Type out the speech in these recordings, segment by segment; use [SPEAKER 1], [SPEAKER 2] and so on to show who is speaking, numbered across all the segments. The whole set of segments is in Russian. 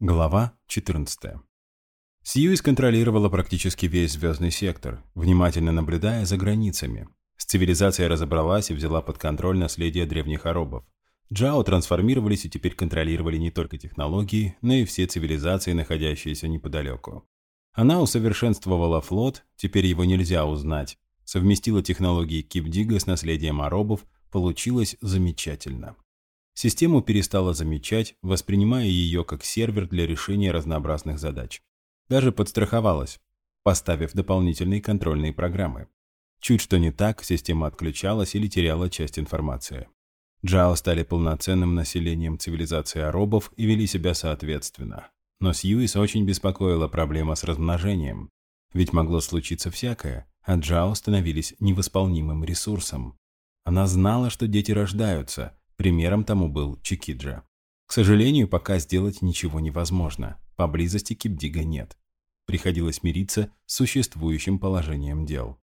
[SPEAKER 1] Глава 14. Сьюис контролировала практически весь звездный сектор, внимательно наблюдая за границами. С цивилизацией разобралась и взяла под контроль наследие древних оробов. Джао трансформировались и теперь контролировали не только технологии, но и все цивилизации, находящиеся неподалеку. Она усовершенствовала флот, теперь его нельзя узнать. Совместила технологии Кипдига с наследием оробов, получилось замечательно. Систему перестала замечать, воспринимая ее как сервер для решения разнообразных задач. Даже подстраховалась, поставив дополнительные контрольные программы. Чуть что не так, система отключалась или теряла часть информации. Джао стали полноценным населением цивилизации аробов и вели себя соответственно. Но Сьюис очень беспокоила проблема с размножением. Ведь могло случиться всякое, а Джао становились невосполнимым ресурсом. Она знала, что дети рождаются, Примером тому был Чикиджа. К сожалению, пока сделать ничего невозможно. Поблизости Кипдига нет. Приходилось мириться с существующим положением дел.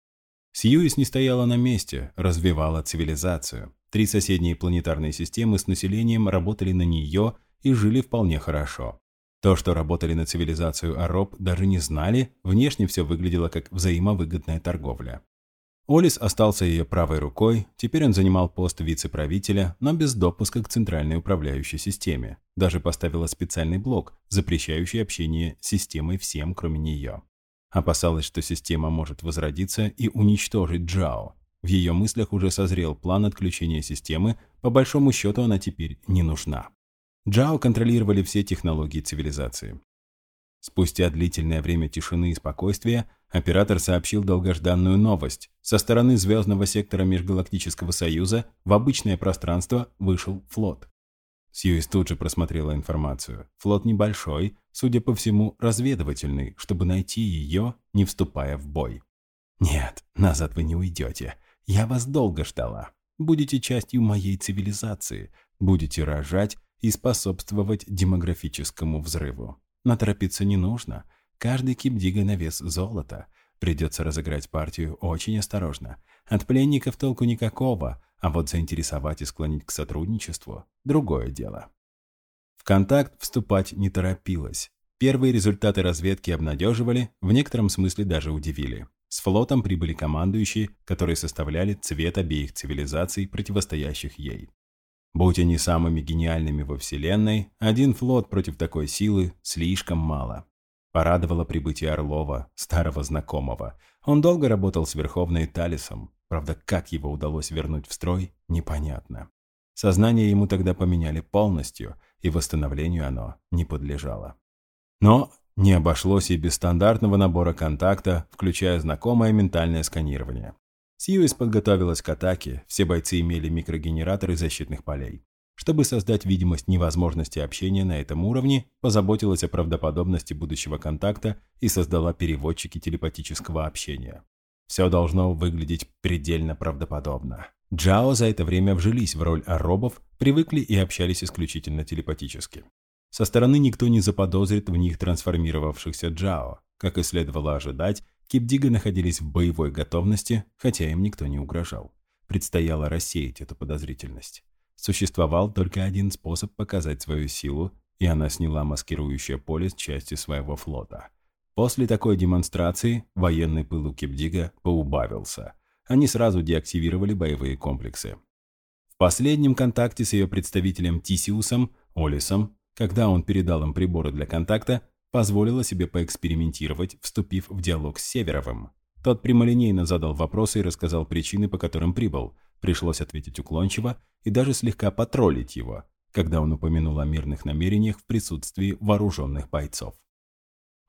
[SPEAKER 1] Сьюис не стояла на месте, развивала цивилизацию. Три соседние планетарные системы с населением работали на нее и жили вполне хорошо. То, что работали на цивилизацию Ароб, даже не знали, внешне все выглядело как взаимовыгодная торговля. Олис остался ее правой рукой, теперь он занимал пост вице-правителя, но без допуска к центральной управляющей системе. Даже поставила специальный блок, запрещающий общение с системой всем, кроме нее. Опасалась, что система может возродиться и уничтожить Джао. В ее мыслях уже созрел план отключения системы, по большому счету она теперь не нужна. Джао контролировали все технологии цивилизации. Спустя длительное время тишины и спокойствия оператор сообщил долгожданную новость. Со стороны звездного сектора Межгалактического Союза в обычное пространство вышел флот. Сьюис тут же просмотрела информацию. Флот небольшой, судя по всему, разведывательный, чтобы найти ее, не вступая в бой. «Нет, назад вы не уйдете. Я вас долго ждала. Будете частью моей цивилизации. Будете рожать и способствовать демографическому взрыву. Но торопиться не нужно. Каждый кипдига на вес золота. Придется разыграть партию очень осторожно. От пленников толку никакого, а вот заинтересовать и склонить к сотрудничеству – другое дело. В контакт вступать не торопилась. Первые результаты разведки обнадеживали, в некотором смысле даже удивили. С флотом прибыли командующие, которые составляли цвет обеих цивилизаций, противостоящих ей. Будь они самыми гениальными во Вселенной, один флот против такой силы слишком мало. Порадовало прибытие Орлова, старого знакомого. Он долго работал с Верховной Талисом. Правда, как его удалось вернуть в строй, непонятно. Сознание ему тогда поменяли полностью, и восстановлению оно не подлежало. Но не обошлось и без стандартного набора контакта, включая знакомое ментальное сканирование. Сьюис подготовилась к атаке, все бойцы имели микрогенераторы защитных полей. Чтобы создать видимость невозможности общения на этом уровне, позаботилась о правдоподобности будущего контакта и создала переводчики телепатического общения. Все должно выглядеть предельно правдоподобно. Джао за это время вжились в роль аробов, привыкли и общались исключительно телепатически. Со стороны никто не заподозрит в них трансформировавшихся Джао. Как и следовало ожидать, Кипдига находились в боевой готовности, хотя им никто не угрожал. Предстояло рассеять эту подозрительность. Существовал только один способ показать свою силу, и она сняла маскирующее поле с части своего флота. После такой демонстрации военный пыл у Кипдига поубавился. Они сразу деактивировали боевые комплексы. В последнем контакте с ее представителем Тисиусом, Олисом, когда он передал им приборы для контакта, позволила себе поэкспериментировать, вступив в диалог с Северовым. Тот прямолинейно задал вопросы и рассказал причины, по которым прибыл. Пришлось ответить уклончиво и даже слегка потроллить его, когда он упомянул о мирных намерениях в присутствии вооруженных бойцов.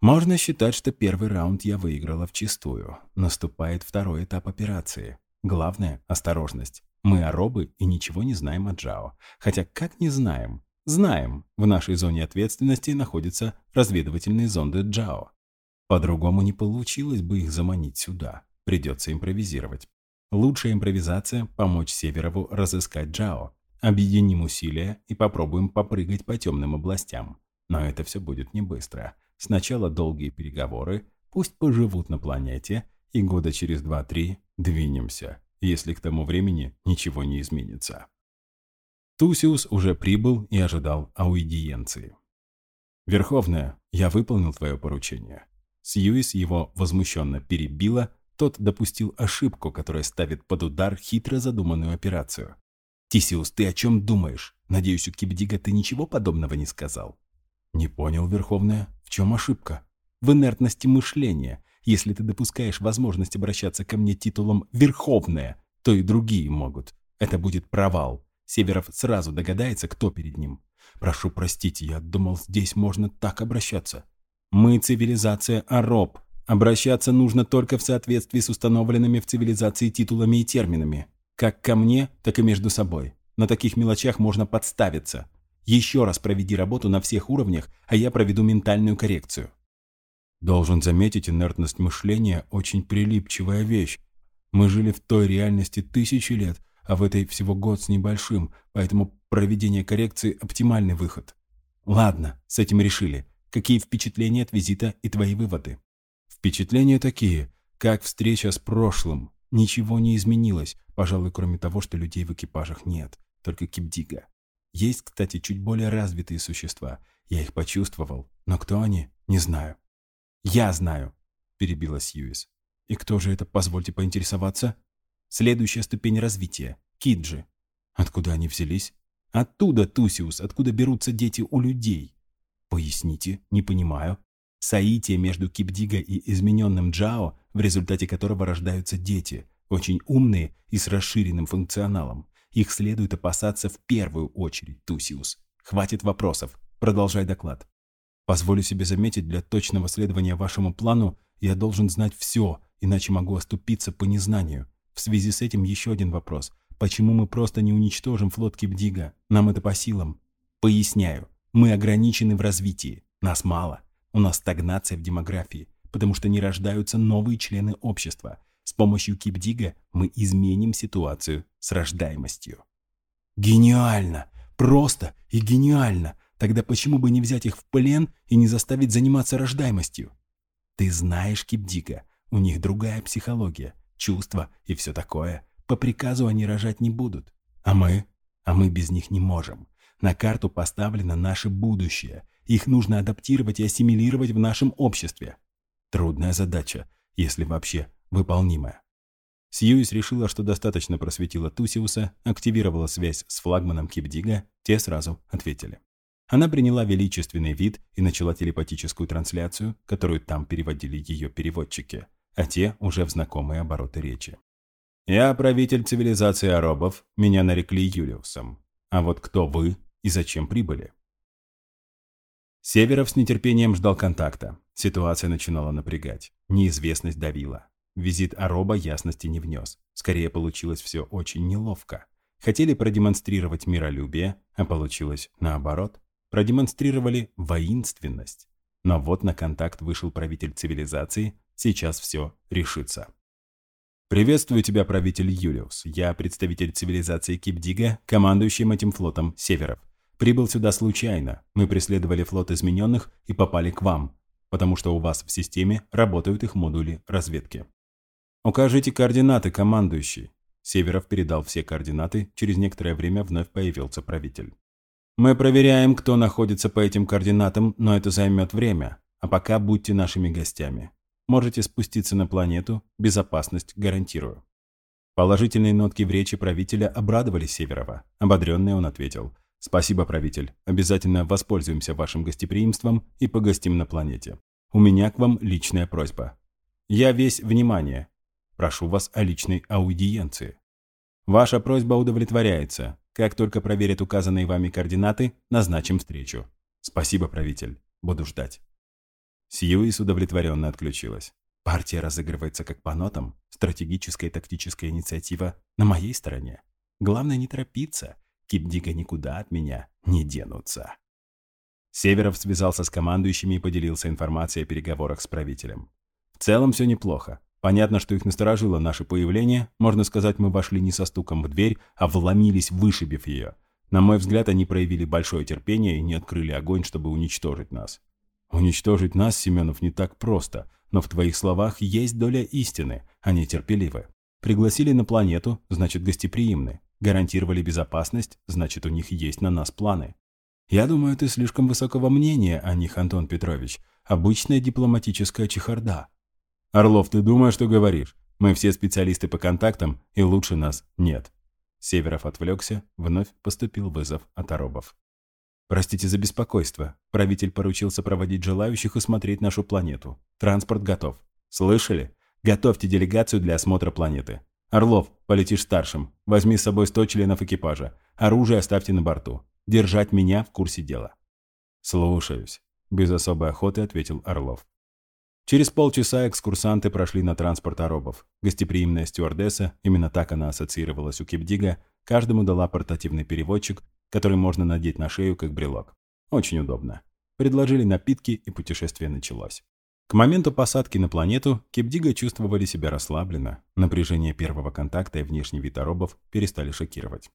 [SPEAKER 1] Можно считать, что первый раунд я выиграла вчистую. Наступает второй этап операции. Главное – осторожность. Мы аробы и ничего не знаем о Джао. Хотя как не знаем? Знаем, в нашей зоне ответственности находятся разведывательные зонды Джао. По-другому не получилось бы их заманить сюда. Придется импровизировать. Лучшая импровизация – помочь Северову разыскать Джао. Объединим усилия и попробуем попрыгать по темным областям. Но это все будет не быстро. Сначала долгие переговоры, пусть поживут на планете, и года через 2-3 двинемся, если к тому времени ничего не изменится. Тусиус уже прибыл и ожидал аудиенции. «Верховная, я выполнил твое поручение». Сьюис его возмущенно перебила, тот допустил ошибку, которая ставит под удар хитро задуманную операцию. «Тисиус, ты о чем думаешь? Надеюсь, у Кибдига ты ничего подобного не сказал?» «Не понял, Верховная. В чем ошибка?» «В инертности мышления. Если ты допускаешь возможность обращаться ко мне титулом «Верховная», то и другие могут. Это будет провал. Северов сразу догадается, кто перед ним. Прошу простить, я думал, здесь можно так обращаться. Мы цивилизация Ароб. Обращаться нужно только в соответствии с установленными в цивилизации титулами и терминами. Как ко мне, так и между собой. На таких мелочах можно подставиться. Еще раз проведи работу на всех уровнях, а я проведу ментальную коррекцию. Должен заметить, инертность мышления – очень прилипчивая вещь. Мы жили в той реальности тысячи лет, а в этой всего год с небольшим, поэтому проведение коррекции – оптимальный выход. Ладно, с этим решили. Какие впечатления от визита и твои выводы? Впечатления такие, как встреча с прошлым. Ничего не изменилось, пожалуй, кроме того, что людей в экипажах нет, только Кипдига. Есть, кстати, чуть более развитые существа. Я их почувствовал, но кто они, не знаю. «Я знаю», – перебила Сьюис. «И кто же это, позвольте поинтересоваться?» «Следующая ступень развития. Киджи». «Откуда они взялись?» «Оттуда, Тусиус, откуда берутся дети у людей». «Поясните, не понимаю». Соитие между Кипдиго и измененным Джао, в результате которого рождаются дети, очень умные и с расширенным функционалом. Их следует опасаться в первую очередь, Тусиус. Хватит вопросов. Продолжай доклад. Позволю себе заметить, для точного следования вашему плану я должен знать все, иначе могу оступиться по незнанию. В связи с этим еще один вопрос. Почему мы просто не уничтожим флот Кипдига? Нам это по силам. Поясняю. Мы ограничены в развитии. Нас мало. У нас стагнация в демографии, потому что не рождаются новые члены общества. С помощью Кипдига мы изменим ситуацию с рождаемостью. Гениально! Просто и гениально! Тогда почему бы не взять их в плен и не заставить заниматься рождаемостью? Ты знаешь Кипдика, у них другая психология, чувства и все такое. По приказу они рожать не будут. А мы? А мы без них не можем. На карту поставлено наше будущее. Их нужно адаптировать и ассимилировать в нашем обществе. Трудная задача, если вообще выполнимая. Сьюис решила, что достаточно просветила Тусиуса, активировала связь с флагманом Кипдига, те сразу ответили. Она приняла величественный вид и начала телепатическую трансляцию, которую там переводили ее переводчики, а те уже в знакомые обороты речи. «Я правитель цивилизации аробов, меня нарекли Юлиусом. А вот кто вы и зачем прибыли?» Северов с нетерпением ждал контакта. Ситуация начинала напрягать. Неизвестность давила. Визит Ароба ясности не внес. Скорее, получилось все очень неловко. Хотели продемонстрировать миролюбие, а получилось наоборот продемонстрировали воинственность. Но вот на контакт вышел правитель цивилизации, сейчас все решится. «Приветствую тебя, правитель Юлиус. Я представитель цивилизации Кипдига, командующим этим флотом Северов. Прибыл сюда случайно. Мы преследовали флот измененных и попали к вам, потому что у вас в системе работают их модули разведки. Укажите координаты, командующий». Северов передал все координаты, через некоторое время вновь появился правитель. Мы проверяем, кто находится по этим координатам, но это займет время. А пока будьте нашими гостями. Можете спуститься на планету, безопасность гарантирую». Положительные нотки в речи правителя обрадовали Северова. Ободренный он ответил. «Спасибо, правитель. Обязательно воспользуемся вашим гостеприимством и погостим на планете. У меня к вам личная просьба. Я весь внимание. Прошу вас о личной аудиенции. Ваша просьба удовлетворяется. Как только проверят указанные вами координаты, назначим встречу. Спасибо, правитель. Буду ждать. Сьюис удовлетворенно отключилась. Партия разыгрывается как по нотам. Стратегическая и тактическая инициатива на моей стороне. Главное не торопиться. Кипдига никуда от меня не денутся. Северов связался с командующими и поделился информацией о переговорах с правителем. В целом все неплохо. Понятно, что их насторожило наше появление. Можно сказать, мы вошли не со стуком в дверь, а вломились, вышибив ее. На мой взгляд, они проявили большое терпение и не открыли огонь, чтобы уничтожить нас. Уничтожить нас, Семенов, не так просто, но в твоих словах есть доля истины, они терпеливы. Пригласили на планету, значит гостеприимны. Гарантировали безопасность, значит у них есть на нас планы. Я думаю, ты слишком высокого мнения о них, Антон Петрович. Обычная дипломатическая чехарда. Орлов, ты думаешь, что говоришь? Мы все специалисты по контактам, и лучше нас нет. Северов отвлекся, вновь поступил вызов от Оробов. «Простите за беспокойство. Правитель поручил сопроводить желающих и смотреть нашу планету. Транспорт готов. Слышали? Готовьте делегацию для осмотра планеты. Орлов, полетишь старшим. Возьми с собой 100 членов экипажа. Оружие оставьте на борту. Держать меня в курсе дела». «Слушаюсь», – без особой охоты ответил Орлов. Через полчаса экскурсанты прошли на транспорт аробов. Гостеприимная стюардесса, именно так она ассоциировалась у Кипдига, каждому дала портативный переводчик, который можно надеть на шею как брелок. Очень удобно. Предложили напитки, и путешествие началось. К моменту посадки на планету Кипдига чувствовали себя расслабленно. Напряжение первого контакта и внешний вид аробов перестали шокировать.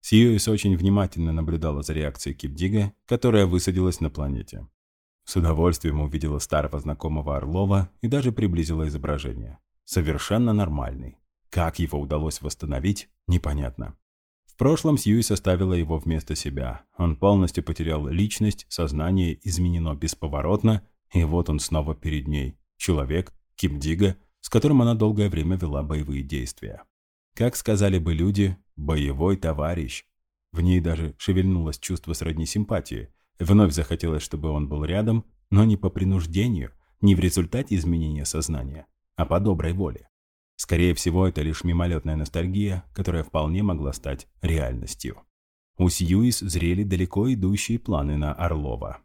[SPEAKER 1] Сьюис очень внимательно наблюдала за реакцией Кипдига, которая высадилась на планете. С удовольствием увидела старого знакомого Орлова и даже приблизила изображение. Совершенно нормальный. Как его удалось восстановить, непонятно. В прошлом Сьюис оставила его вместо себя. Он полностью потерял личность, сознание изменено бесповоротно, и вот он снова перед ней. Человек, Ким Дига, с которым она долгое время вела боевые действия. Как сказали бы люди, боевой товарищ. В ней даже шевельнулось чувство сродни симпатии – Вновь захотелось, чтобы он был рядом, но не по принуждению, не в результате изменения сознания, а по доброй воле. Скорее всего, это лишь мимолетная ностальгия, которая вполне могла стать реальностью. У Сьюис зрели далеко идущие планы на Орлова.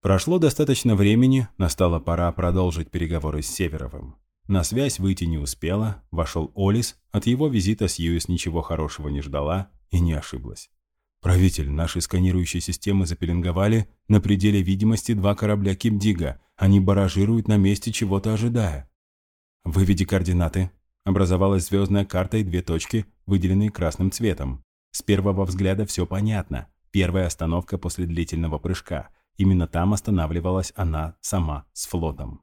[SPEAKER 1] Прошло достаточно времени, настала пора продолжить переговоры с Северовым. На связь выйти не успела, вошел Олис, от его визита Сьюис ничего хорошего не ждала и не ошиблась. «Правитель, наши сканирующие системы запеленговали на пределе видимости два корабля Кимдига. Они баражируют на месте, чего-то ожидая». «Выведи координаты». Образовалась звездная карта и две точки, выделенные красным цветом. С первого взгляда все понятно. Первая остановка после длительного прыжка. Именно там останавливалась она сама с флотом.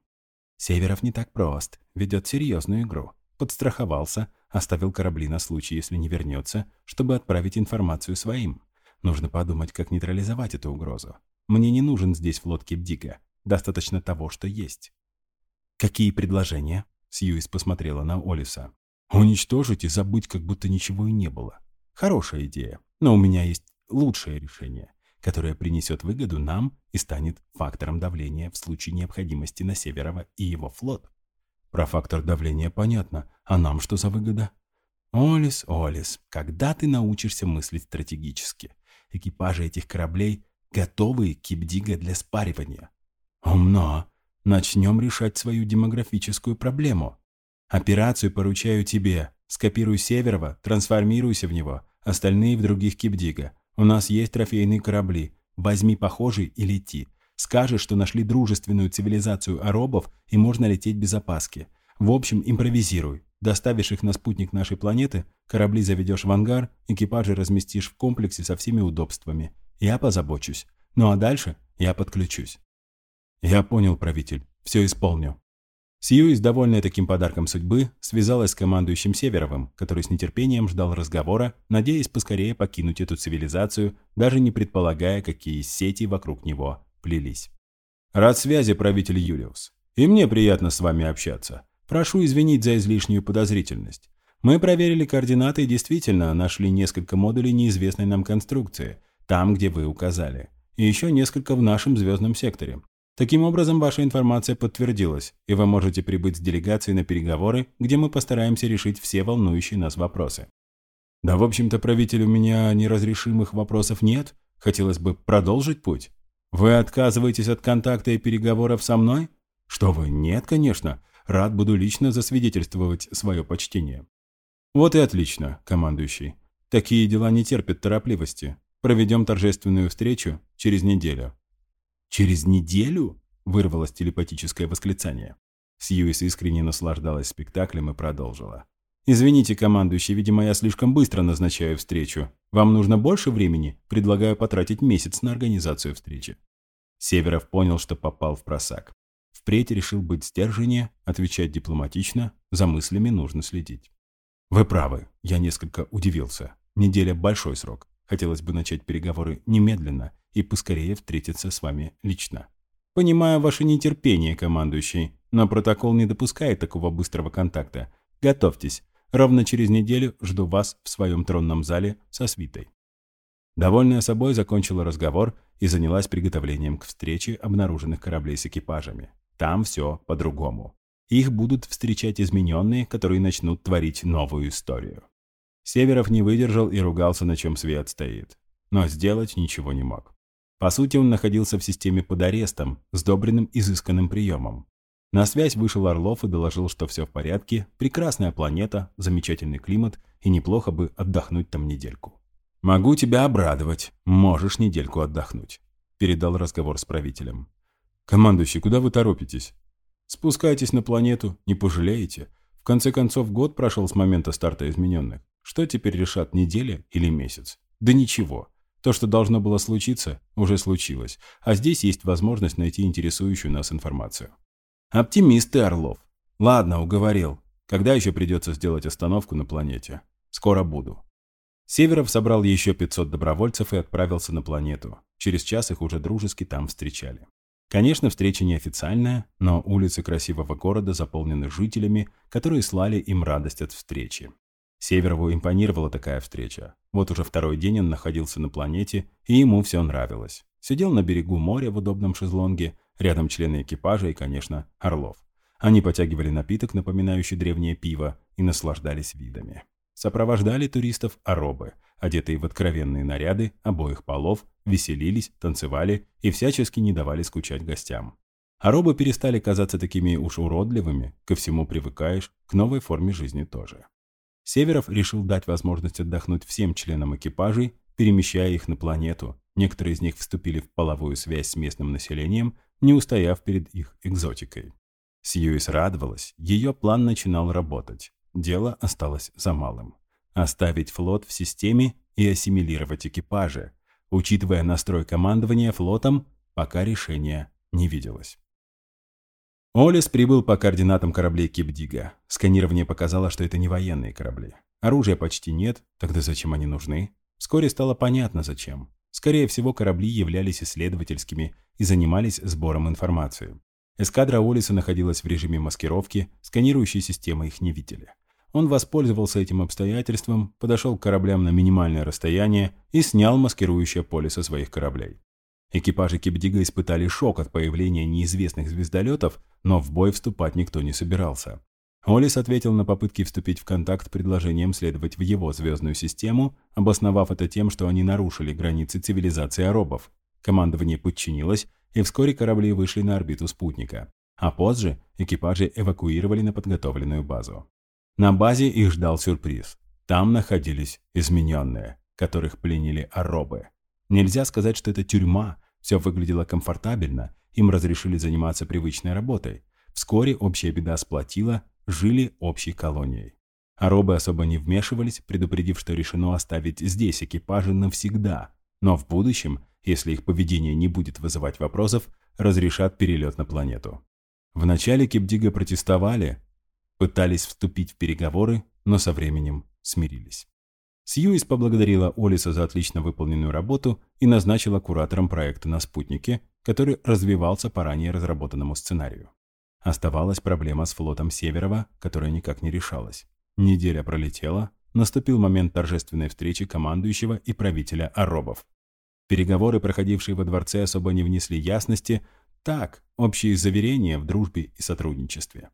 [SPEAKER 1] Северов не так прост, ведет серьезную игру. Подстраховался, оставил корабли на случай, если не вернется, чтобы отправить информацию своим. Нужно подумать, как нейтрализовать эту угрозу. Мне не нужен здесь флот Кипдика. Достаточно того, что есть. «Какие предложения?» Сьюис посмотрела на Олиса. «Уничтожить и забыть, как будто ничего и не было. Хорошая идея, но у меня есть лучшее решение, которое принесет выгоду нам и станет фактором давления в случае необходимости на Северова и его флот». «Про фактор давления понятно, а нам что за выгода?» «Олис, Олис, когда ты научишься мыслить стратегически? Экипажи этих кораблей готовы кипдига для спаривания. Умно. Начнем решать свою демографическую проблему. Операцию поручаю тебе. Скопируй Северова, трансформируйся в него. Остальные в других кипдига. У нас есть трофейные корабли. Возьми похожий и лети. Скажешь, что нашли дружественную цивилизацию аробов и можно лететь без опаски. В общем, импровизируй. Доставишь их на спутник нашей планеты, корабли заведешь в ангар, экипажи разместишь в комплексе со всеми удобствами. Я позабочусь. Ну а дальше я подключусь. Я понял, правитель. Все исполню. Сьюис, довольная таким подарком судьбы, связалась с командующим Северовым, который с нетерпением ждал разговора, надеясь поскорее покинуть эту цивилизацию, даже не предполагая, какие сети вокруг него плелись. «Рад связи, правитель Юлиус. И мне приятно с вами общаться. Прошу извинить за излишнюю подозрительность. Мы проверили координаты и действительно нашли несколько модулей неизвестной нам конструкции, там, где вы указали. И еще несколько в нашем звездном секторе. Таким образом, ваша информация подтвердилась, и вы можете прибыть с делегацией на переговоры, где мы постараемся решить все волнующие нас вопросы. Да, в общем-то, правитель, у меня неразрешимых вопросов нет. Хотелось бы продолжить путь. Вы отказываетесь от контакта и переговоров со мной? Что вы, нет, конечно. Рад буду лично засвидетельствовать свое почтение. Вот и отлично, командующий. Такие дела не терпят торопливости. Проведем торжественную встречу через неделю. Через неделю? Вырвалось телепатическое восклицание. Сьюис искренне наслаждалась спектаклем и продолжила. «Извините, командующий, видимо, я слишком быстро назначаю встречу. Вам нужно больше времени? Предлагаю потратить месяц на организацию встречи». Северов понял, что попал в просак. Впредь решил быть сдержаннее, отвечать дипломатично, за мыслями нужно следить. Вы правы, я несколько удивился. Неделя – большой срок. Хотелось бы начать переговоры немедленно и поскорее встретиться с вами лично. Понимаю ваше нетерпение, командующий, но протокол не допускает такого быстрого контакта. Готовьтесь. Ровно через неделю жду вас в своем тронном зале со свитой. Довольная собой закончила разговор и занялась приготовлением к встрече обнаруженных кораблей с экипажами. Там все по-другому. Их будут встречать измененные, которые начнут творить новую историю. Северов не выдержал и ругался, на чем свет стоит. Но сделать ничего не мог. По сути, он находился в системе под арестом, сдобренным изысканным приемом. На связь вышел Орлов и доложил, что все в порядке, прекрасная планета, замечательный климат и неплохо бы отдохнуть там недельку. «Могу тебя обрадовать. Можешь недельку отдохнуть», – передал разговор с правителем. «Командующий, куда вы торопитесь?» «Спускайтесь на планету, не пожалеете. В конце концов, год прошел с момента старта измененных. Что теперь решат, неделя или месяц? Да ничего. То, что должно было случиться, уже случилось. А здесь есть возможность найти интересующую нас информацию». «Оптимист ты, Орлов. Ладно, уговорил. Когда еще придется сделать остановку на планете? Скоро буду». Северов собрал еще 500 добровольцев и отправился на планету. Через час их уже дружески там встречали. Конечно, встреча неофициальная, но улицы красивого города заполнены жителями, которые слали им радость от встречи. Северову импонировала такая встреча. Вот уже второй день он находился на планете, и ему все нравилось. Сидел на берегу моря в удобном шезлонге, рядом члены экипажа и, конечно, Орлов. Они потягивали напиток, напоминающий древнее пиво, и наслаждались видами. Сопровождали туристов аробы, одетые в откровенные наряды обоих полов, веселились, танцевали и всячески не давали скучать гостям. Аробы перестали казаться такими уж уродливыми, ко всему привыкаешь, к новой форме жизни тоже. Северов решил дать возможность отдохнуть всем членам экипажей, перемещая их на планету. Некоторые из них вступили в половую связь с местным населением, не устояв перед их экзотикой. Сьюис радовалась, ее план начинал работать. Дело осталось за малым. Оставить флот в системе и ассимилировать экипажи. Учитывая настрой командования флотом, пока решения не виделось. Олес прибыл по координатам кораблей Кипдига. Сканирование показало, что это не военные корабли. Оружия почти нет, тогда зачем они нужны? Вскоре стало понятно, зачем. Скорее всего, корабли являлись исследовательскими и занимались сбором информации. Эскадра Олиса находилась в режиме маскировки, сканирующие системы их не видели. Он воспользовался этим обстоятельством, подошел к кораблям на минимальное расстояние и снял маскирующее поле со своих кораблей. Экипажи Кипдига испытали шок от появления неизвестных звездолетов, но в бой вступать никто не собирался. Олис ответил на попытки вступить в контакт предложением следовать в его звездную систему, обосновав это тем, что они нарушили границы цивилизации аробов. Командование подчинилось, и вскоре корабли вышли на орбиту спутника. А позже экипажи эвакуировали на подготовленную базу. На базе их ждал сюрприз. Там находились измененные, которых пленили аробы. Нельзя сказать, что это тюрьма. Все выглядело комфортабельно, им разрешили заниматься привычной работой. Вскоре общая беда сплотила, жили общей колонией. Аробы особо не вмешивались, предупредив, что решено оставить здесь экипажи навсегда. Но в будущем, если их поведение не будет вызывать вопросов, разрешат перелет на планету. Вначале Кипдига протестовали, Пытались вступить в переговоры, но со временем смирились. Сьюис поблагодарила Олиса за отлично выполненную работу и назначила куратором проекта на спутнике, который развивался по ранее разработанному сценарию. Оставалась проблема с флотом Северова, которая никак не решалась. Неделя пролетела, наступил момент торжественной встречи командующего и правителя Аробов. Переговоры, проходившие во дворце, особо не внесли ясности, так, общие заверения в дружбе и сотрудничестве.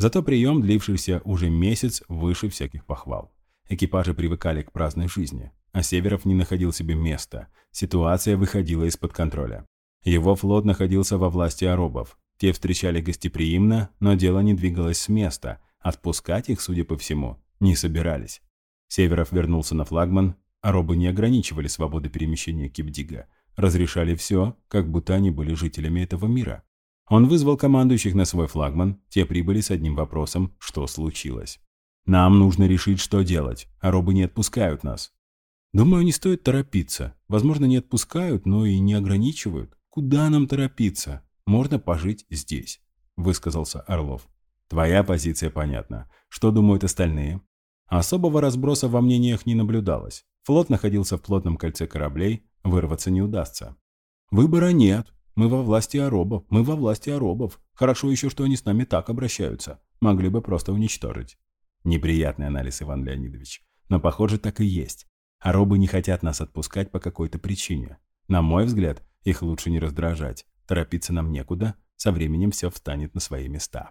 [SPEAKER 1] Зато прием, длившийся уже месяц, выше всяких похвал. Экипажи привыкали к праздной жизни, а Северов не находил себе места. Ситуация выходила из-под контроля. Его флот находился во власти аробов. Те встречали гостеприимно, но дело не двигалось с места. Отпускать их, судя по всему, не собирались. Северов вернулся на флагман. Аробы не ограничивали свободы перемещения Кипдига. Разрешали все, как будто они были жителями этого мира. Он вызвал командующих на свой флагман, те прибыли с одним вопросом, что случилось. «Нам нужно решить, что делать, а робы не отпускают нас». «Думаю, не стоит торопиться. Возможно, не отпускают, но и не ограничивают. Куда нам торопиться? Можно пожить здесь», – высказался Орлов. «Твоя позиция понятна. Что думают остальные?» Особого разброса во мнениях не наблюдалось. Флот находился в плотном кольце кораблей, вырваться не удастся. Выбора нет. Мы во власти аробов, мы во власти аробов. Хорошо еще, что они с нами так обращаются. Могли бы просто уничтожить. Неприятный анализ, Иван Леонидович. Но, похоже, так и есть. Аробы не хотят нас отпускать по какой-то причине. На мой взгляд, их лучше не раздражать. Торопиться нам некуда, со временем все встанет на свои места.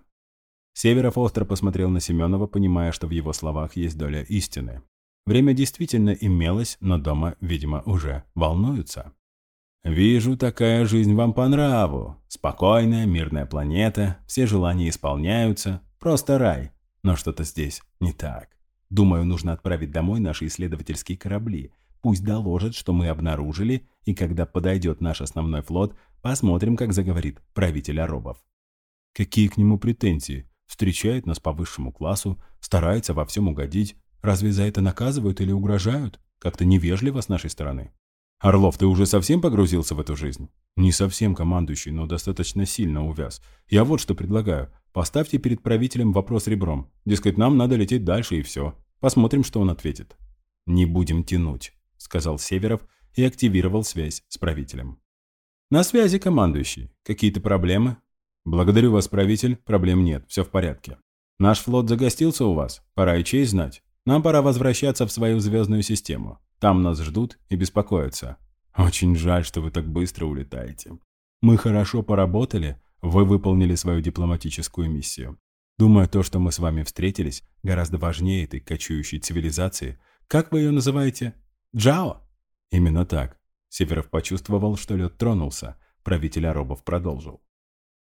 [SPEAKER 1] Северов остро посмотрел на Семенова, понимая, что в его словах есть доля истины. Время действительно имелось, но дома, видимо, уже волнуются. «Вижу, такая жизнь вам по нраву. Спокойная, мирная планета, все желания исполняются. Просто рай. Но что-то здесь не так. Думаю, нужно отправить домой наши исследовательские корабли. Пусть доложат, что мы обнаружили, и когда подойдет наш основной флот, посмотрим, как заговорит правитель аробов. Какие к нему претензии? Встречает нас по высшему классу, старается во всем угодить. Разве за это наказывают или угрожают? Как-то невежливо с нашей стороны. Орлов, ты уже совсем погрузился в эту жизнь? Не совсем командующий, но достаточно сильно увяз. Я вот что предлагаю. Поставьте перед правителем вопрос ребром. Дескать, нам надо лететь дальше и все. Посмотрим, что он ответит. Не будем тянуть, сказал Северов и активировал связь с правителем. На связи, командующий. Какие-то проблемы? Благодарю вас, правитель. Проблем нет. Все в порядке. Наш флот загостился у вас. Пора и честь знать. Нам пора возвращаться в свою звездную систему. Там нас ждут и беспокоятся. Очень жаль, что вы так быстро улетаете. Мы хорошо поработали, вы выполнили свою дипломатическую миссию. Думаю, то, что мы с вами встретились, гораздо важнее этой кочующей цивилизации. Как вы ее называете? Джао? Именно так. Северов почувствовал, что лед тронулся. Правитель аробов продолжил.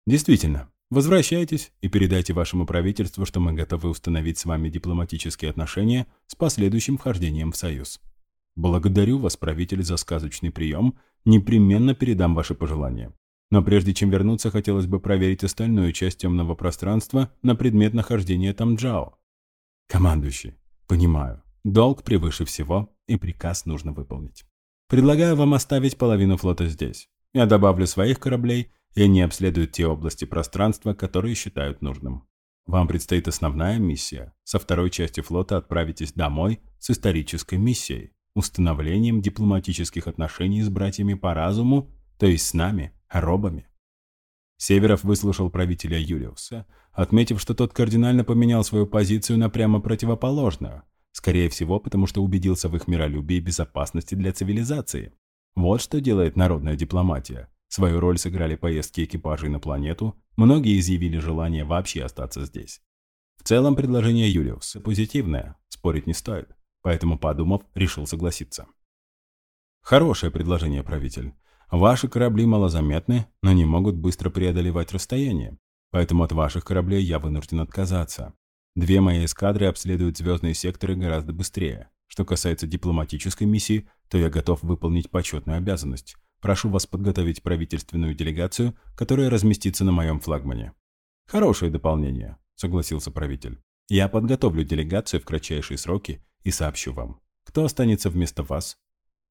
[SPEAKER 1] Действительно, возвращайтесь и передайте вашему правительству, что мы готовы установить с вами дипломатические отношения с последующим вхождением в Союз. Благодарю вас, правитель, за сказочный прием. Непременно передам ваши пожелания. Но прежде чем вернуться, хотелось бы проверить остальную часть темного пространства на предмет нахождения там Джао. Командующий, понимаю, долг превыше всего, и приказ нужно выполнить. Предлагаю вам оставить половину флота здесь. Я добавлю своих кораблей, и они обследуют те области пространства, которые считают нужным. Вам предстоит основная миссия. Со второй части флота отправитесь домой с исторической миссией установлением дипломатических отношений с братьями по разуму, то есть с нами, робами. Северов выслушал правителя Юлиуса, отметив, что тот кардинально поменял свою позицию на прямо противоположную, скорее всего, потому что убедился в их миролюбии и безопасности для цивилизации. Вот что делает народная дипломатия. Свою роль сыграли поездки экипажей на планету, многие изъявили желание вообще остаться здесь. В целом предложение Юлиуса позитивное, спорить не стоит поэтому, подумав, решил согласиться. Хорошее предложение, правитель. Ваши корабли малозаметны, но не могут быстро преодолевать расстояние, поэтому от ваших кораблей я вынужден отказаться. Две мои эскадры обследуют звездные секторы гораздо быстрее. Что касается дипломатической миссии, то я готов выполнить почетную обязанность. Прошу вас подготовить правительственную делегацию, которая разместится на моем флагмане. Хорошее дополнение, согласился правитель. Я подготовлю делегацию в кратчайшие сроки и сообщу вам. Кто останется вместо вас?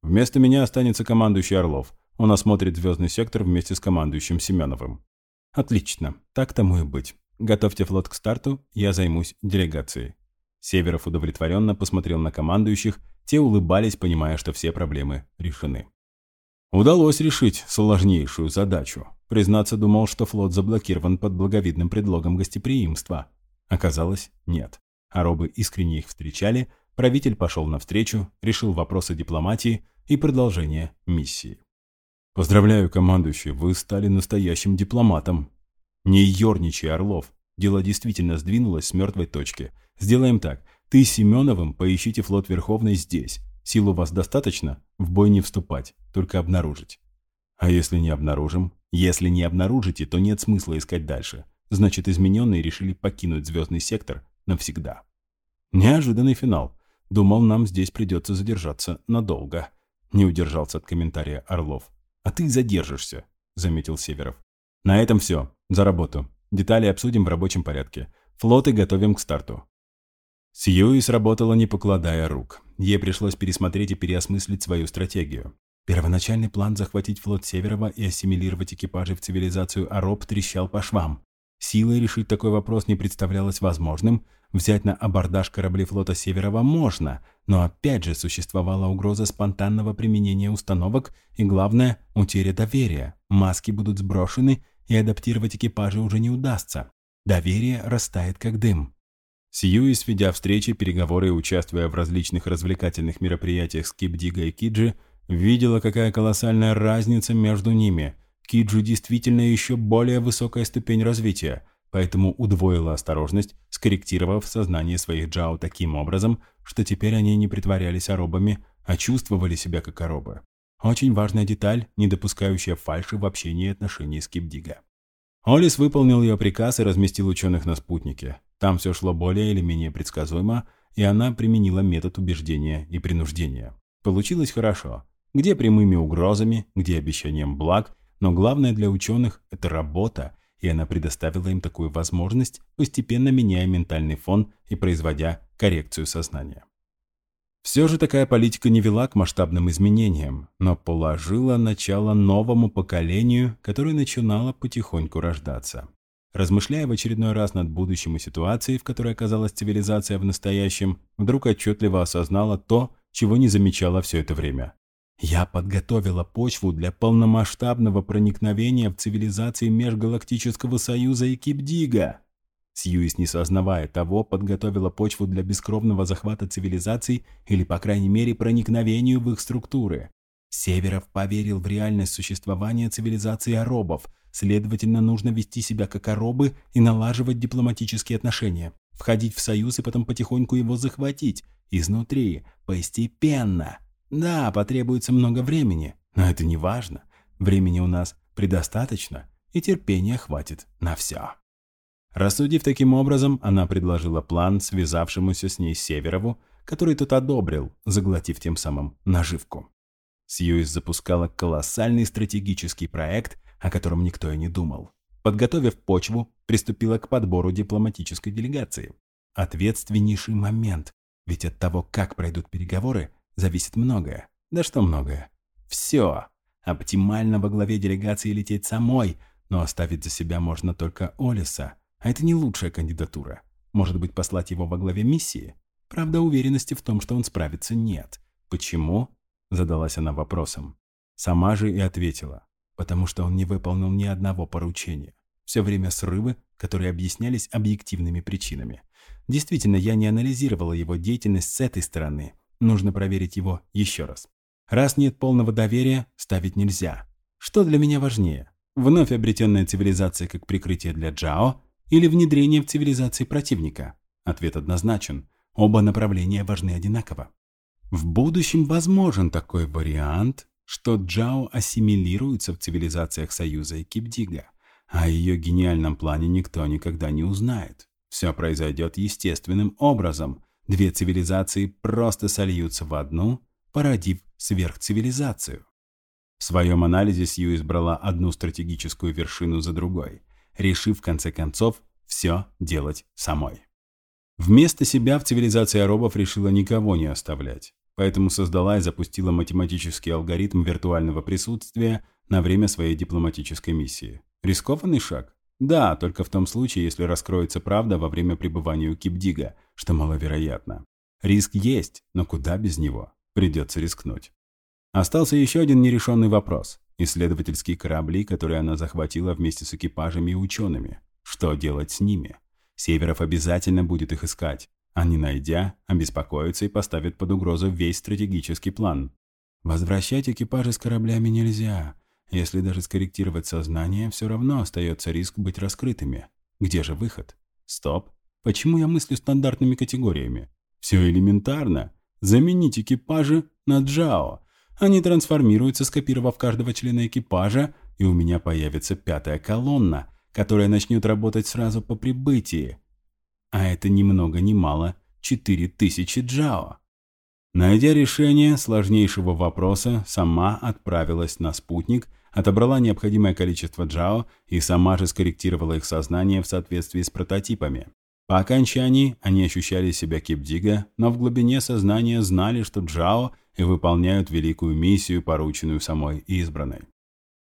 [SPEAKER 1] Вместо меня останется командующий Орлов. Он осмотрит звездный сектор вместе с командующим Семеновым. Отлично, так тому и быть. Готовьте флот к старту, я займусь делегацией. Северов удовлетворенно посмотрел на командующих, те улыбались, понимая, что все проблемы решены. Удалось решить сложнейшую задачу. Признаться, думал, что флот заблокирован под благовидным предлогом гостеприимства. Оказалось, нет. Аробы искренне их встречали, правитель пошел навстречу, решил вопросы дипломатии и продолжения миссии. «Поздравляю, командующий, вы стали настоящим дипломатом». «Не ерничай, Орлов. Дело действительно сдвинулось с мертвой точки. Сделаем так. Ты с Семеновым поищите флот Верховный здесь. Сил у вас достаточно? В бой не вступать, только обнаружить». «А если не обнаружим?» «Если не обнаружите, то нет смысла искать дальше. Значит, измененные решили покинуть звездный сектор навсегда». Неожиданный финал. Думал, нам здесь придется задержаться надолго. Не удержался от комментария Орлов. А ты задержишься, заметил Северов. На этом все. За работу. Детали обсудим в рабочем порядке. Флоты готовим к старту. Сьюи сработала, не покладая рук. Ей пришлось пересмотреть и переосмыслить свою стратегию. Первоначальный план захватить флот Северова и ассимилировать экипажи в цивилизацию Ароб трещал по швам. Силой решить такой вопрос не представлялось возможным, взять на абордаж корабли флота Северова можно, но опять же существовала угроза спонтанного применения установок и, главное, утеря доверия. Маски будут сброшены, и адаптировать экипажи уже не удастся. Доверие растает как дым. Сьюис, ведя встречи, переговоры и участвуя в различных развлекательных мероприятиях с Кипдига и Киджи, видела, какая колоссальная разница между ними. Киджи действительно еще более высокая ступень развития, поэтому удвоила осторожность, скорректировав сознание своих Джао таким образом, что теперь они не притворялись оробами, а чувствовали себя как оробы. Очень важная деталь, не допускающая фальши в общении и отношении с Кипдига. Олис выполнил ее приказ и разместил ученых на спутнике. Там все шло более или менее предсказуемо, и она применила метод убеждения и принуждения. Получилось хорошо. Где прямыми угрозами, где обещанием благ, но главное для ученых – это работа, и она предоставила им такую возможность, постепенно меняя ментальный фон и производя коррекцию сознания. Все же такая политика не вела к масштабным изменениям, но положила начало новому поколению, которое начинало потихоньку рождаться. Размышляя в очередной раз над будущим и ситуацией, в которой оказалась цивилизация в настоящем, вдруг отчетливо осознала то, чего не замечала все это время. Я подготовила почву для полномасштабного проникновения в цивилизации Межгалактического Союза и Кипдига. Сьюис, не сознавая того, подготовила почву для бескровного захвата цивилизаций или, по крайней мере, проникновению в их структуры. Северов поверил в реальность существования цивилизации аробов, Следовательно, нужно вести себя как аробы и налаживать дипломатические отношения, входить в союз и потом потихоньку его захватить, изнутри, постепенно. Да, потребуется много времени, но это не важно. Времени у нас предостаточно, и терпения хватит на все. Рассудив таким образом, она предложила план связавшемуся с ней Северову, который тот одобрил, заглотив тем самым наживку. Сьюис запускала колоссальный стратегический проект, о котором никто и не думал. Подготовив почву, приступила к подбору дипломатической делегации. Ответственнейший момент, ведь от того, как пройдут переговоры, зависит многое. Да что многое? Все. Оптимально во главе делегации лететь самой, но оставить за себя можно только Олиса. А это не лучшая кандидатура. Может быть, послать его во главе миссии? Правда, уверенности в том, что он справится, нет. Почему? Задалась она вопросом. Сама же и ответила потому что он не выполнил ни одного поручения. Все время срывы, которые объяснялись объективными причинами. Действительно, я не анализировала его деятельность с этой стороны. Нужно проверить его еще раз. Раз нет полного доверия, ставить нельзя. Что для меня важнее? Вновь обретенная цивилизация как прикрытие для Джао или внедрение в цивилизации противника? Ответ однозначен. Оба направления важны одинаково. В будущем возможен такой вариант, что Джао ассимилируется в цивилизациях Союза и Кипдига, о ее гениальном плане никто никогда не узнает. Все произойдет естественным образом. Две цивилизации просто сольются в одну, породив сверхцивилизацию. В своем анализе Сью избрала одну стратегическую вершину за другой, решив в конце концов все делать самой. Вместо себя в цивилизации аробов решила никого не оставлять поэтому создала и запустила математический алгоритм виртуального присутствия на время своей дипломатической миссии. Рискованный шаг? Да, только в том случае, если раскроется правда во время пребывания у Кипдига, что маловероятно. Риск есть, но куда без него? Придется рискнуть. Остался еще один нерешенный вопрос. Исследовательские корабли, которые она захватила вместе с экипажами и учеными. Что делать с ними? Северов обязательно будет их искать не найдя, обеспокоятся и поставят под угрозу весь стратегический план. Возвращать экипажи с кораблями нельзя. Если даже скорректировать сознание, все равно остается риск быть раскрытыми. Где же выход? Стоп. Почему я мыслю стандартными категориями? Все элементарно. Заменить экипажи на Джао. Они трансформируются, скопировав каждого члена экипажа, и у меня появится пятая колонна, которая начнет работать сразу по прибытии. А это ни много ни мало 4000 джао. Найдя решение сложнейшего вопроса, сама отправилась на спутник, отобрала необходимое количество джао и сама же скорректировала их сознание в соответствии с прототипами. По окончании они ощущали себя кипдига, но в глубине сознания знали, что джао и выполняют великую миссию, порученную самой избранной.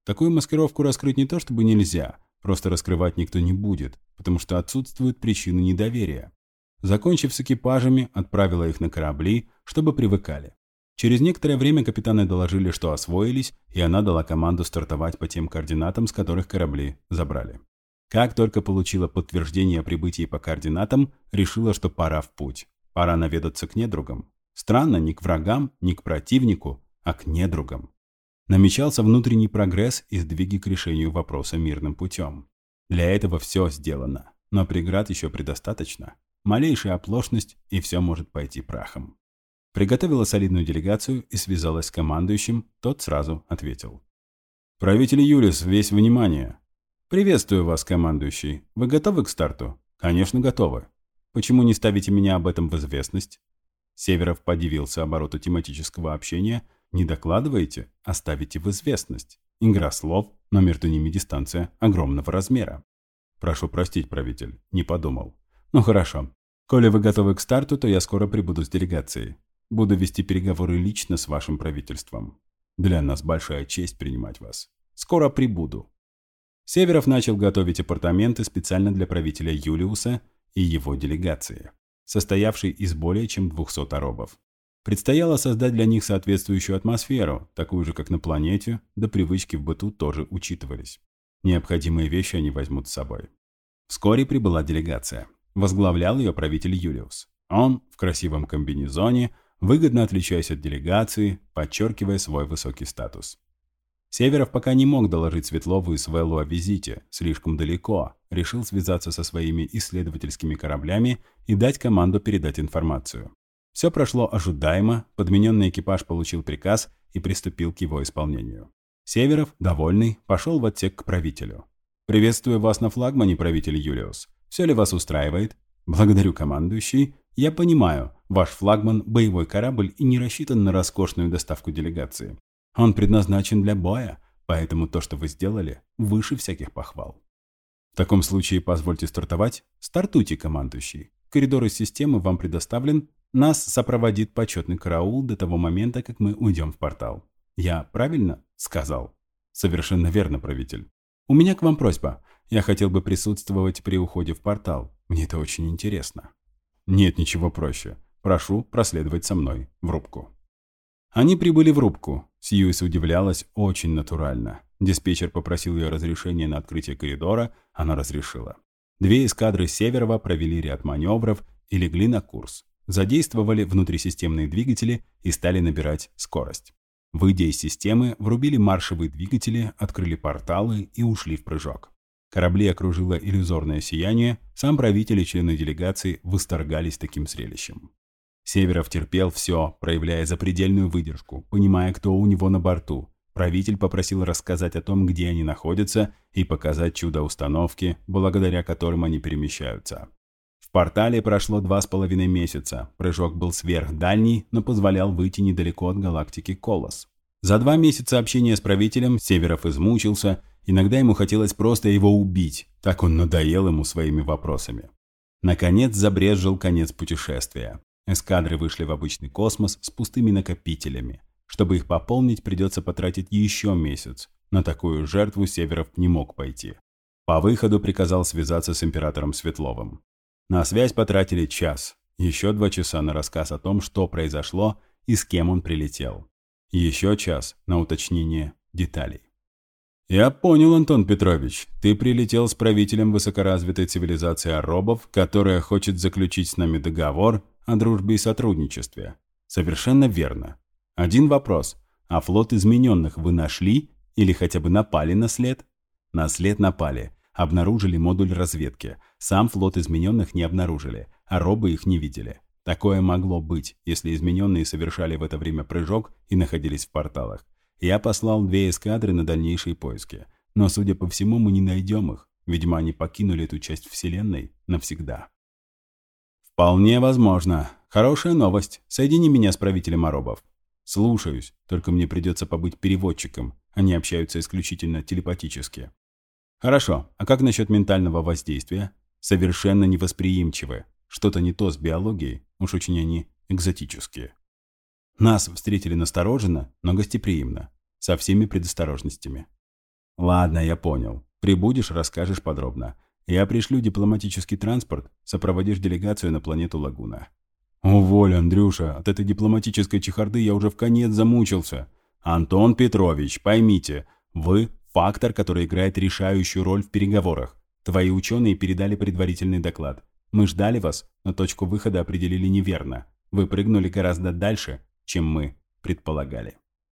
[SPEAKER 1] Такую маскировку раскрыть не то чтобы нельзя, просто раскрывать никто не будет. потому что отсутствуют причины недоверия. Закончив с экипажами, отправила их на корабли, чтобы привыкали. Через некоторое время капитаны доложили, что освоились, и она дала команду стартовать по тем координатам, с которых корабли забрали. Как только получила подтверждение о прибытии по координатам, решила, что пора в путь. Пора наведаться к недругам. Странно, не к врагам, не к противнику, а к недругам. Намечался внутренний прогресс и сдвиги к решению вопроса мирным путем. Для этого все сделано, но преград еще предостаточно. Малейшая оплошность, и все может пойти прахом. Приготовила солидную делегацию и связалась с командующим, тот сразу ответил. «Правитель Юлис, весь внимание!» «Приветствую вас, командующий. Вы готовы к старту?» «Конечно, готовы. Почему не ставите меня об этом в известность?» Северов подивился обороту тематического общения. «Не докладываете, а ставите в известность. Игра слов, но между ними дистанция огромного размера». «Прошу простить, правитель, не подумал». «Ну хорошо. Коли вы готовы к старту, то я скоро прибуду с делегацией. Буду вести переговоры лично с вашим правительством. Для нас большая честь принимать вас. Скоро прибуду». Северов начал готовить апартаменты специально для правителя Юлиуса и его делегации, состоявшей из более чем 200 аробов. Предстояло создать для них соответствующую атмосферу, такую же, как на планете, да привычки в быту тоже учитывались. Необходимые вещи они возьмут с собой. Вскоре прибыла делегация. Возглавлял ее правитель Юлиус. Он в красивом комбинезоне – выгодно отличаясь от делегации, подчеркивая свой высокий статус. Северов пока не мог доложить Светлову и Свеллу о визите, слишком далеко, решил связаться со своими исследовательскими кораблями и дать команду передать информацию. Все прошло ожидаемо, подмененный экипаж получил приказ и приступил к его исполнению. Северов, довольный, пошел в отсек к правителю. «Приветствую вас на флагмане, правитель Юлиус. Все ли вас устраивает?» «Благодарю, командующий. Я понимаю, ваш флагман – боевой корабль и не рассчитан на роскошную доставку делегации. Он предназначен для боя, поэтому то, что вы сделали, выше всяких похвал. В таком случае позвольте стартовать. Стартуйте, командующий. Коридор из системы вам предоставлен. Нас сопроводит почетный караул до того момента, как мы уйдем в портал. Я правильно сказал? Совершенно верно, правитель. У меня к вам просьба. Я хотел бы присутствовать при уходе в портал. Мне это очень интересно. Нет ничего проще. Прошу проследовать со мной в рубку. Они прибыли в рубку. Сьюис удивлялась очень натурально. Диспетчер попросил ее разрешения на открытие коридора, она разрешила. Две эскадры Северова провели ряд маневров и легли на курс. Задействовали внутрисистемные двигатели и стали набирать скорость. Выйдя из системы, врубили маршевые двигатели, открыли порталы и ушли в прыжок. Корабли окружило иллюзорное сияние, сам правитель и члены делегации восторгались таким зрелищем. Северов терпел все, проявляя запредельную выдержку, понимая, кто у него на борту. Правитель попросил рассказать о том, где они находятся, и показать чудо установки, благодаря которым они перемещаются. В портале прошло два с половиной месяца. Прыжок был сверхдальний, но позволял выйти недалеко от галактики Колос. За два месяца общения с правителем Северов измучился Иногда ему хотелось просто его убить, так он надоел ему своими вопросами. Наконец забрезжил конец путешествия. Эскадры вышли в обычный космос с пустыми накопителями. Чтобы их пополнить, придется потратить еще месяц. На такую жертву Северов не мог пойти. По выходу приказал связаться с императором Светловым. На связь потратили час. Еще два часа на рассказ о том, что произошло и с кем он прилетел. Еще час на уточнение деталей. «Я понял, Антон Петрович. Ты прилетел с правителем высокоразвитой цивилизации аробов, которая хочет заключить с нами договор о дружбе и сотрудничестве». «Совершенно верно. Один вопрос. А флот измененных вы нашли или хотя бы напали на след?» «На след напали. Обнаружили модуль разведки. Сам флот измененных не обнаружили, а робы их не видели. Такое могло быть, если измененные совершали в это время прыжок и находились в порталах. Я послал две эскадры на дальнейшие поиски. Но, судя по всему, мы не найдем их. Видимо, они покинули эту часть Вселенной навсегда. Вполне возможно. Хорошая новость. Соедини меня с правителем Аробов. Слушаюсь, только мне придется побыть переводчиком. Они общаются исключительно телепатически. Хорошо, а как насчет ментального воздействия? Совершенно невосприимчивы. Что-то не то с биологией, уж очень они экзотические. Нас встретили настороженно, но гостеприимно, со всеми предосторожностями. Ладно, я понял. Прибудешь, расскажешь подробно. Я пришлю дипломатический транспорт, сопроводишь делегацию на планету Лагуна». «Уволь, Андрюша, от этой дипломатической чехарды я уже в конец замучился. Антон Петрович, поймите, вы – фактор, который играет решающую роль в переговорах. Твои ученые передали предварительный доклад. Мы ждали вас, но точку выхода определили неверно. Вы прыгнули гораздо дальше, чем мы предполагали.